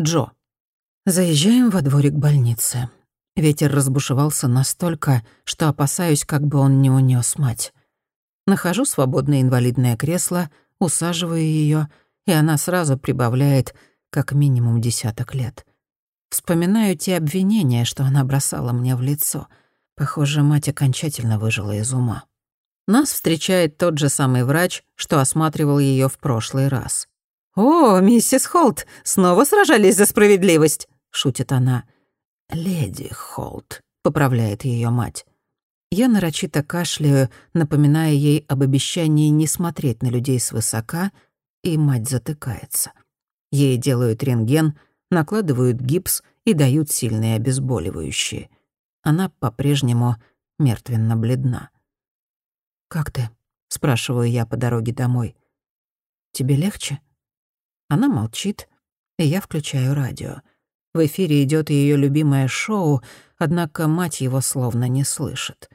Джо. Заезжаем во дворик больницы. Ветер разбушевался настолько, что опасаюсь, как бы он не унес мать. Нахожу свободное инвалидное кресло, усаживаю ее, и она сразу прибавляет как минимум десяток лет. Вспоминаю те обвинения, что она бросала мне в лицо. Похоже, мать окончательно выжила из ума. Нас встречает тот же самый врач, что осматривал ее в прошлый раз. «О, миссис Холт, снова сражались за справедливость?» — шутит она. «Леди Холт», — поправляет ее мать. Я нарочито кашляю, напоминая ей об обещании не смотреть на людей свысока, и мать затыкается. Ей делают рентген, накладывают гипс и дают сильные обезболивающие. Она по-прежнему мертвенно бледна. «Как ты?» — спрашиваю я по дороге домой. «Тебе легче?» Она молчит, и я включаю радио. В эфире идет ее любимое шоу, однако мать его словно не слышит.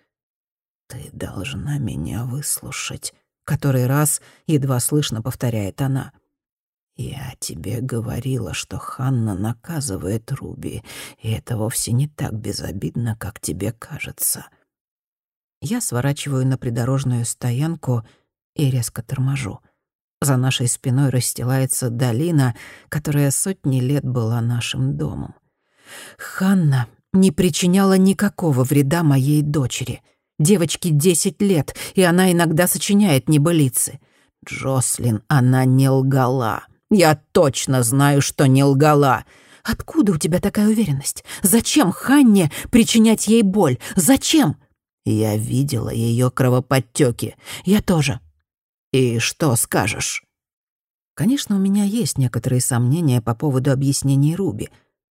«Ты должна меня выслушать», — который раз едва слышно повторяет она. «Я тебе говорила, что Ханна наказывает Руби, и это вовсе не так безобидно, как тебе кажется». Я сворачиваю на придорожную стоянку и резко торможу. За нашей спиной расстилается долина, которая сотни лет была нашим домом. Ханна не причиняла никакого вреда моей дочери. Девочке десять лет, и она иногда сочиняет небылицы. Джослин, она не лгала. Я точно знаю, что не лгала. Откуда у тебя такая уверенность? Зачем Ханне причинять ей боль? Зачем? Я видела ее кровоподтеки. Я тоже. И что скажешь? Конечно, у меня есть некоторые сомнения по поводу объяснений Руби.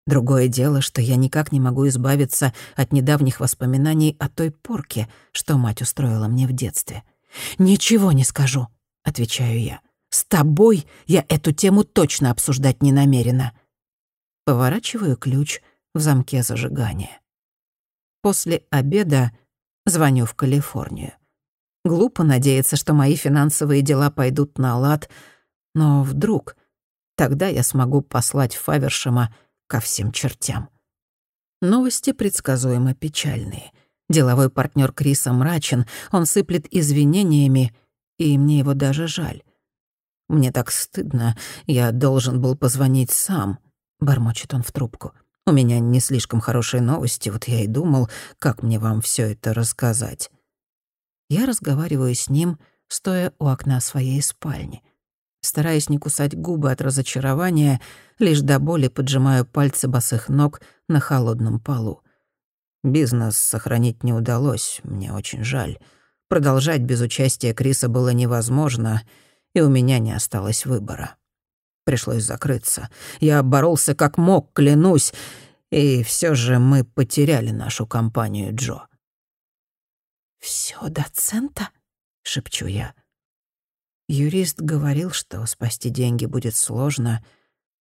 Другое дело, что я никак не могу избавиться от недавних воспоминаний о той порке, что мать устроила мне в детстве. «Ничего не скажу», — отвечаю я. «С тобой я эту тему точно обсуждать не намерена». Поворачиваю ключ в замке зажигания. После обеда звоню в Калифорнию. Глупо надеяться, что мои финансовые дела пойдут на лад, но вдруг тогда я смогу послать Фавершема ко всем чертям. Новости предсказуемо печальные. Деловой партнер Криса мрачен, он сыплет извинениями, и мне его даже жаль. «Мне так стыдно, я должен был позвонить сам», — бормочет он в трубку. «У меня не слишком хорошие новости, вот я и думал, как мне вам все это рассказать». Я разговариваю с ним, стоя у окна своей спальни. Стараясь не кусать губы от разочарования, лишь до боли поджимаю пальцы босых ног на холодном полу. Бизнес сохранить не удалось, мне очень жаль. Продолжать без участия Криса было невозможно, и у меня не осталось выбора. Пришлось закрыться. Я боролся как мог, клянусь, и все же мы потеряли нашу компанию Джо. «Всё до цента?» — шепчу я. Юрист говорил, что спасти деньги будет сложно,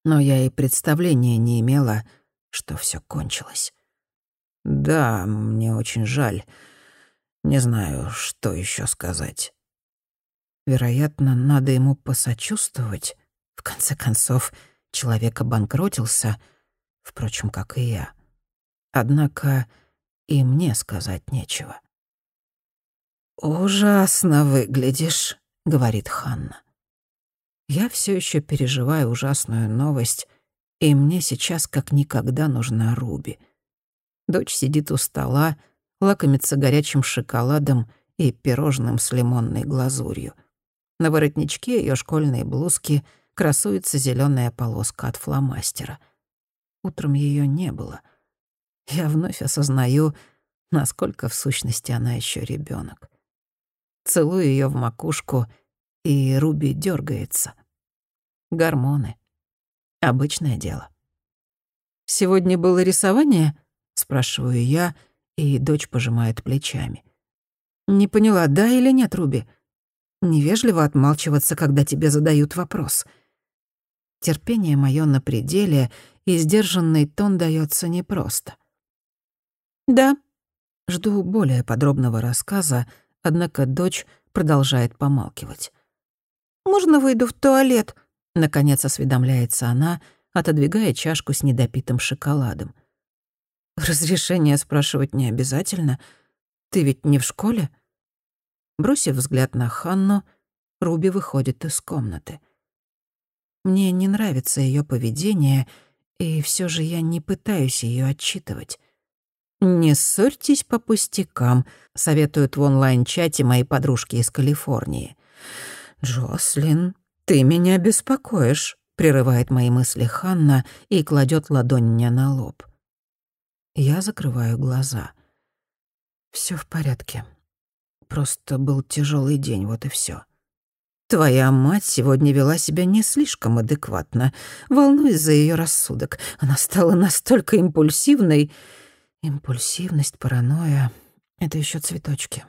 но я и представления не имела, что всё кончилось. «Да, мне очень жаль. Не знаю, что ещё сказать». Вероятно, надо ему посочувствовать. В конце концов, человек обанкротился, впрочем, как и я. Однако и мне сказать нечего. «Ужасно выглядишь», — говорит Ханна. Я все еще переживаю ужасную новость, и мне сейчас как никогда нужна Руби. Дочь сидит у стола, лакомится горячим шоколадом и пирожным с лимонной глазурью. На воротничке ее школьной блузки красуется зеленая полоска от фломастера. Утром ее не было. Я вновь осознаю, насколько в сущности она еще ребенок. Целую ее в макушку, и Руби дергается. Гормоны. Обычное дело. «Сегодня было рисование?» — спрашиваю я, и дочь пожимает плечами. «Не поняла, да или нет, Руби? Невежливо отмалчиваться, когда тебе задают вопрос». Терпение мое на пределе, и сдержанный тон дается непросто. «Да». Жду более подробного рассказа, Однако дочь продолжает помалкивать. «Можно выйду в туалет?» Наконец осведомляется она, отодвигая чашку с недопитым шоколадом. «Разрешение спрашивать не обязательно. Ты ведь не в школе?» Бросив взгляд на Ханну, Руби выходит из комнаты. Мне не нравится ее поведение, и все же я не пытаюсь ее отчитывать. «Не ссорьтесь по пустякам», — советуют в онлайн-чате мои подружки из Калифорнии. «Джослин, ты меня беспокоишь», — прерывает мои мысли Ханна и кладет ладонь мне на лоб. Я закрываю глаза. Все в порядке. Просто был тяжелый день, вот и все. Твоя мать сегодня вела себя не слишком адекватно. Волнуюсь за ее рассудок. Она стала настолько импульсивной. Импульсивность, паранойя — это еще цветочки.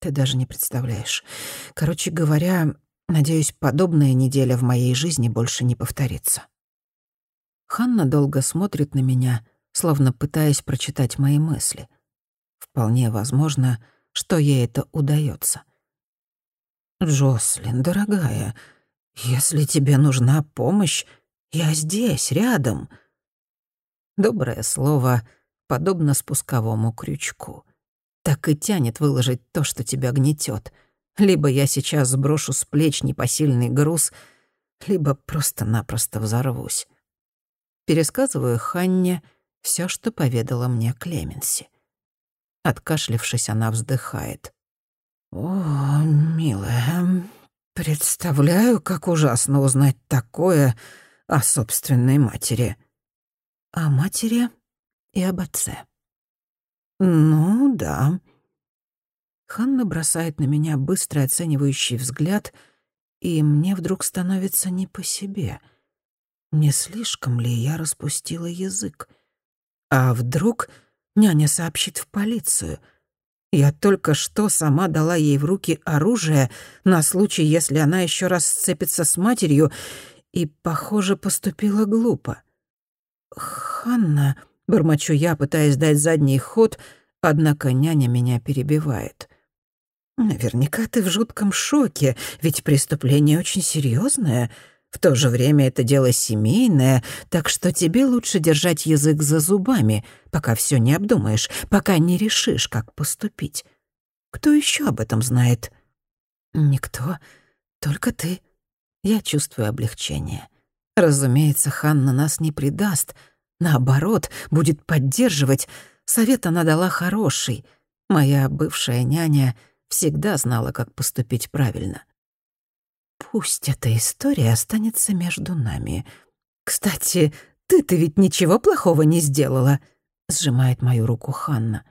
Ты даже не представляешь. Короче говоря, надеюсь, подобная неделя в моей жизни больше не повторится. Ханна долго смотрит на меня, словно пытаясь прочитать мои мысли. Вполне возможно, что ей это удается. «Джослин, дорогая, если тебе нужна помощь, я здесь, рядом». Доброе слово подобно спусковому крючку. Так и тянет выложить то, что тебя гнетет. Либо я сейчас сброшу с плеч непосильный груз, либо просто-напросто взорвусь. Пересказываю Ханне все, что поведала мне Клеменси. Откашлившись, она вздыхает. «О, милая, представляю, как ужасно узнать такое о собственной матери». «О матери?» И об отце. «Ну, да». Ханна бросает на меня быстрый оценивающий взгляд, и мне вдруг становится не по себе. Не слишком ли я распустила язык? А вдруг няня сообщит в полицию? Я только что сама дала ей в руки оружие на случай, если она еще раз сцепится с матерью, и, похоже, поступила глупо. «Ханна...» Бормочу я, пытаясь дать задний ход, однако няня меня перебивает. «Наверняка ты в жутком шоке, ведь преступление очень серьезное. В то же время это дело семейное, так что тебе лучше держать язык за зубами, пока все не обдумаешь, пока не решишь, как поступить. Кто еще об этом знает?» «Никто, только ты». Я чувствую облегчение. Разумеется, Ханна нас не предаст — Наоборот, будет поддерживать. Совет она дала хороший. Моя бывшая няня всегда знала, как поступить правильно. Пусть эта история останется между нами. Кстати, ты-то ведь ничего плохого не сделала, сжимает мою руку Ханна.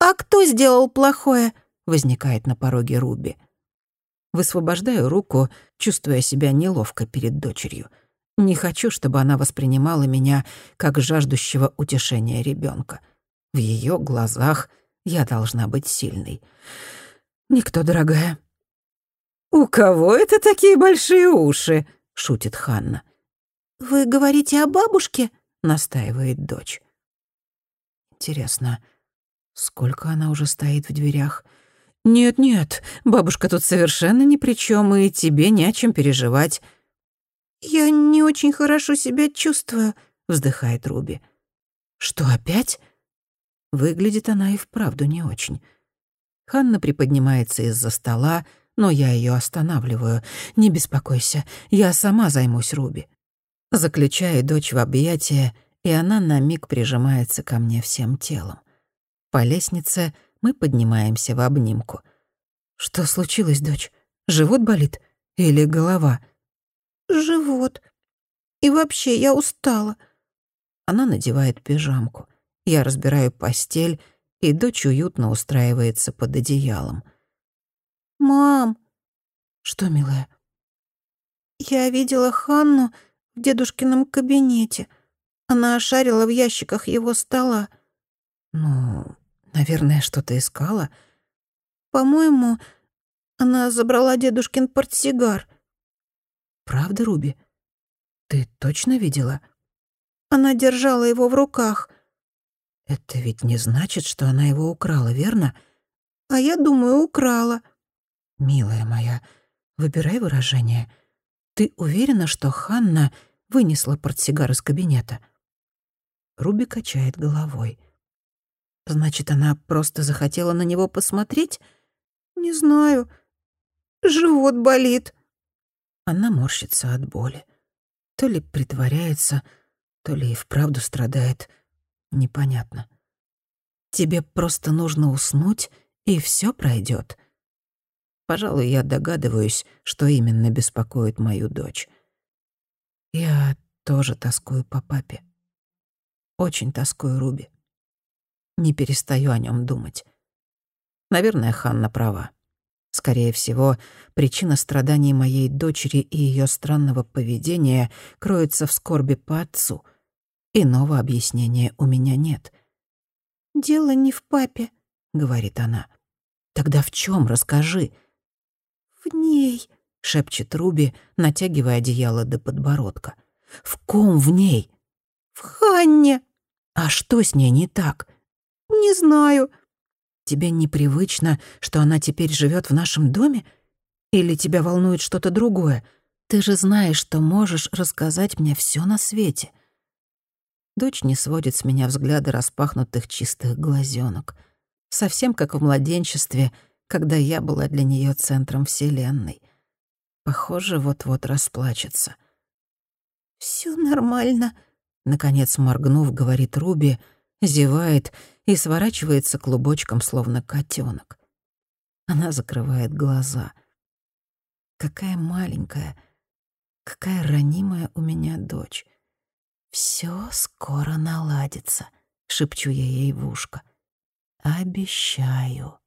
А кто сделал плохое? возникает на пороге Руби. Высвобождаю руку, чувствуя себя неловко перед дочерью. Не хочу, чтобы она воспринимала меня как жаждущего утешения ребенка. В ее глазах я должна быть сильной. «Никто, дорогая». «У кого это такие большие уши?» — шутит Ханна. «Вы говорите о бабушке?» — настаивает дочь. Интересно, сколько она уже стоит в дверях? «Нет-нет, бабушка тут совершенно ни при чем, и тебе не о чем переживать. «Я не очень хорошо себя чувствую», — вздыхает Руби. «Что, опять?» Выглядит она и вправду не очень. Ханна приподнимается из-за стола, но я ее останавливаю. «Не беспокойся, я сама займусь Руби». Заключаю дочь в объятия, и она на миг прижимается ко мне всем телом. По лестнице мы поднимаемся в обнимку. «Что случилось, дочь? Живот болит? Или голова?» Живот. И вообще, я устала». Она надевает пижамку. Я разбираю постель, и дочь уютно устраивается под одеялом. «Мам!» «Что, милая?» «Я видела Ханну в дедушкином кабинете. Она шарила в ящиках его стола». «Ну, наверное, что-то искала». «По-моему, она забрала дедушкин портсигар. «Правда, Руби? Ты точно видела?» «Она держала его в руках». «Это ведь не значит, что она его украла, верно?» «А я думаю, украла». «Милая моя, выбирай выражение. Ты уверена, что Ханна вынесла портсигар из кабинета. Руби качает головой. Значит, она просто захотела на него посмотреть? Не знаю. Живот болит. Она морщится от боли. То ли притворяется, то ли и вправду страдает. Непонятно. Тебе просто нужно уснуть, и все пройдет. Пожалуй, я догадываюсь, что именно беспокоит мою дочь. Я тоже тоскую по папе. Очень тоскую Руби. Не перестаю о нем думать. Наверное, Ханна права. Скорее всего, причина страданий моей дочери и ее странного поведения кроется в скорби по отцу. Иного объяснения у меня нет. «Дело не в папе», — говорит она. «Тогда в чем? Расскажи». «В ней», — шепчет Руби, натягивая одеяло до подбородка. «В ком в ней?» «В Ханне». «А что с ней не так?» «Не знаю», Тебе непривычно, что она теперь живет в нашем доме? Или тебя волнует что-то другое? Ты же знаешь, что можешь рассказать мне все на свете». Дочь не сводит с меня взгляда распахнутых чистых глазенок. Совсем как в младенчестве, когда я была для нее центром Вселенной. Похоже, вот-вот расплачется. Все нормально», — наконец моргнув, говорит Руби, зевает и сворачивается клубочком, словно котенок. Она закрывает глаза. Какая маленькая, какая ранимая у меня дочь. Все скоро наладится, шепчу я ей в ушко. Обещаю.